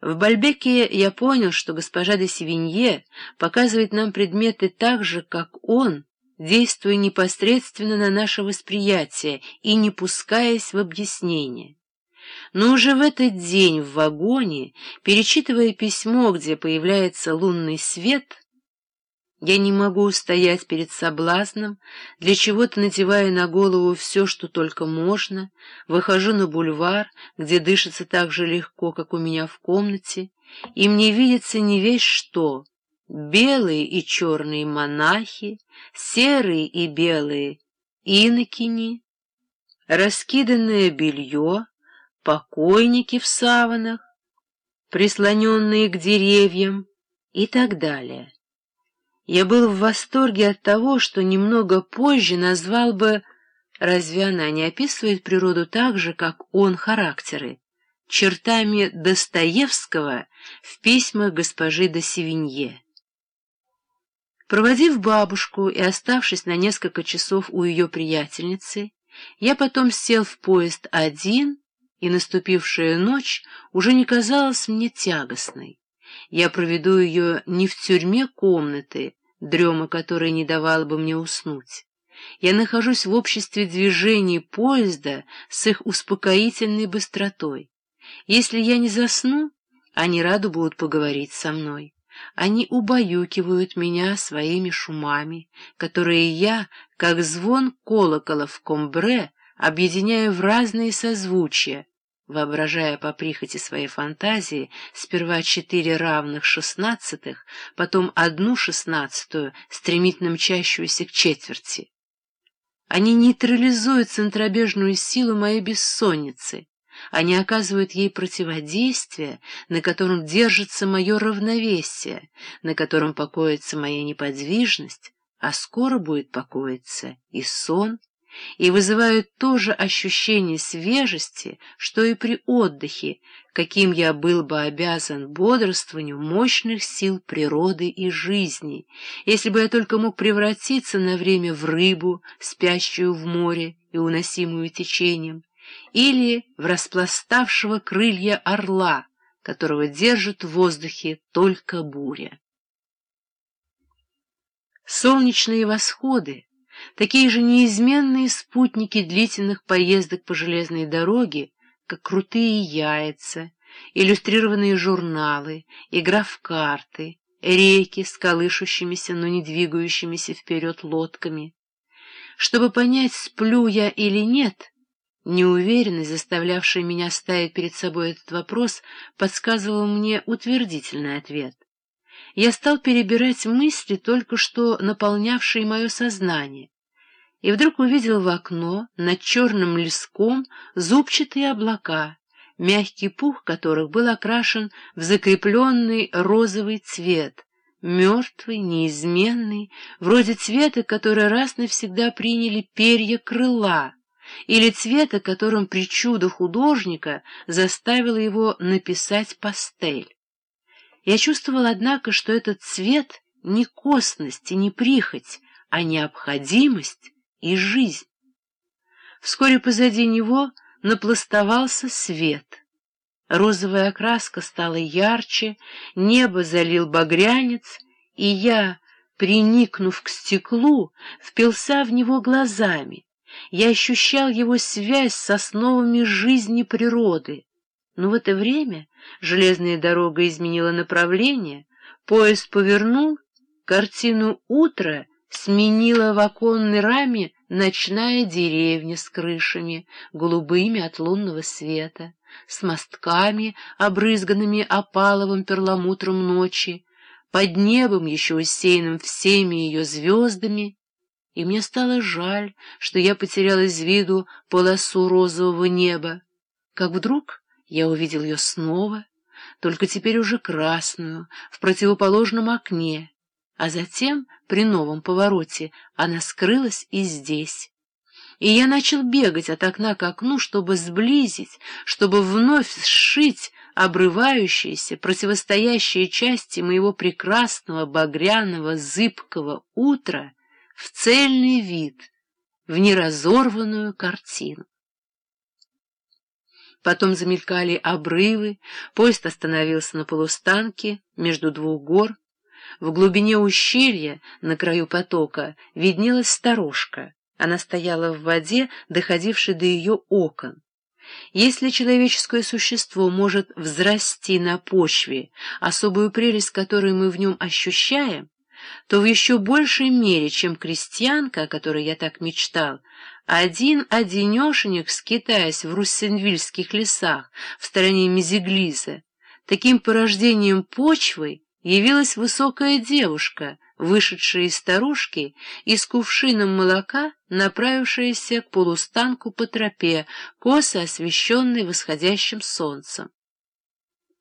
В Бальбеке я понял, что госпожа де Севинье показывает нам предметы так же, как он, действуя непосредственно на наше восприятие и не пускаясь в объяснение. Но уже в этот день в вагоне, перечитывая письмо, где появляется лунный свет, я не могу устоять перед соблазном, для чего-то надевая на голову все, что только можно, выхожу на бульвар, где дышится так же легко, как у меня в комнате, и мне видится не весь что — белые и черные монахи, серые и белые инокини, раскиданное белье, покойники в саванах, прислоненные к деревьям и так далее. Я был в восторге от того, что немного позже назвал бы, разве она не описывает природу так же, как он характеры, чертами Достоевского в письмах госпожи де Севинье. Проводив бабушку и оставшись на несколько часов у ее приятельницы, я потом сел в поезд один, и наступившая ночь уже не казалась мне тягостной. Я проведу ее не в тюрьме комнаты, дрема которой не давала бы мне уснуть. Я нахожусь в обществе движений поезда с их успокоительной быстротой. Если я не засну, они рады будут поговорить со мной. Они убаюкивают меня своими шумами, которые я, как звон колокола в комбре, объединяю в разные созвучия, воображая по прихоти своей фантазии сперва четыре равных шестнадцатых, потом одну шестнадцатую, стремительно мчащуюся к четверти. Они нейтрализуют центробежную силу моей бессонницы, они оказывают ей противодействие, на котором держится мое равновесие, на котором покоится моя неподвижность, а скоро будет покоиться и сон, и вызывают то же ощущение свежести, что и при отдыхе, каким я был бы обязан бодрствованию мощных сил природы и жизни, если бы я только мог превратиться на время в рыбу, спящую в море и уносимую течением, или в распластавшего крылья орла, которого держит в воздухе только буря. Солнечные восходы такие же неизменные спутники длительных поездок по железной дороге, как крутые яйца, иллюстрированные журналы, игра в карты, реки с колышущимися, но не двигающимися вперед лодками. Чтобы понять, сплю я или нет, неуверенность, заставлявшая меня ставить перед собой этот вопрос, подсказывала мне утвердительный ответ. Я стал перебирать мысли, только что наполнявшие мое сознание, и вдруг увидел в окно над черным леском зубчатые облака, мягкий пух которых был окрашен в закрепленный розовый цвет, мертвый, неизменный, вроде цвета, который раз навсегда приняли перья крыла, или цвета, которым причуда художника заставила его написать пастель. Я чувствовал, однако, что этот цвет не косность и не прихоть, а необходимость и жизнь. Вскоре позади него напластовался свет. Розовая окраска стала ярче, небо залил багрянец, и я, приникнув к стеклу, впился в него глазами. Я ощущал его связь с основами жизни природы. Но в это время железная дорога изменила направление, поезд повернул, картину утра сменила в оконной раме ночная деревня с крышами, голубыми от лунного света, с мостками, обрызганными опаловым перламутром ночи, под небом, еще усеянным всеми ее звездами, и мне стало жаль, что я потерял из виду полосу розового неба, как вдруг я увидел ее снова, только теперь уже красную, в противоположном окне, а затем, при новом повороте, она скрылась и здесь. И я начал бегать от окна к окну, чтобы сблизить, чтобы вновь сшить обрывающиеся, противостоящие части моего прекрасного багряного зыбкого утра в цельный вид, в неразорванную картину. Потом замелькали обрывы, поезд остановился на полустанке между двух гор. В глубине ущелья, на краю потока, виднелась сторожка. Она стояла в воде, доходившей до ее окон. Если человеческое существо может взрасти на почве, особую прелесть которой мы в нем ощущаем, то в еще большей мере, чем крестьянка, о которой я так мечтал, один-одинешенек, скитаясь в руссенвильских лесах в стороне Мезиглиза, таким порождением почвы явилась высокая девушка, вышедшая из старушки и с кувшином молока, направившаяся к полустанку по тропе, косо освещенной восходящим солнцем.